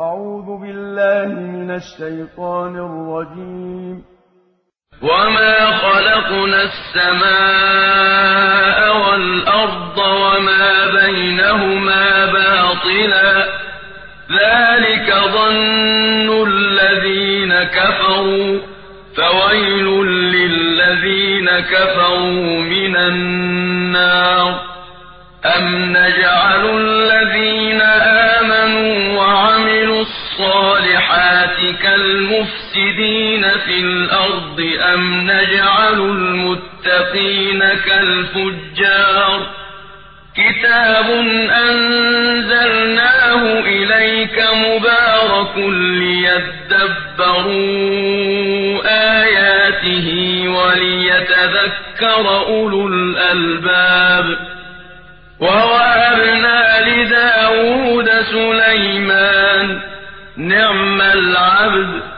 أعوذ بالله من الشيطان الرجيم. وما خلقنا السماء والأرض وما بينهما باطلا ذلك ظن الذين كفروا فويل للذين كفروا من النار أم نجعل الذين كالمفسدين في الأرض أم نجعل المتقين كالفجار كتاب أنزلناه إليك مبارك ليدبروا آياته وليتذكر أولو الألباب ووهبنا لداود سليمان نعم العبد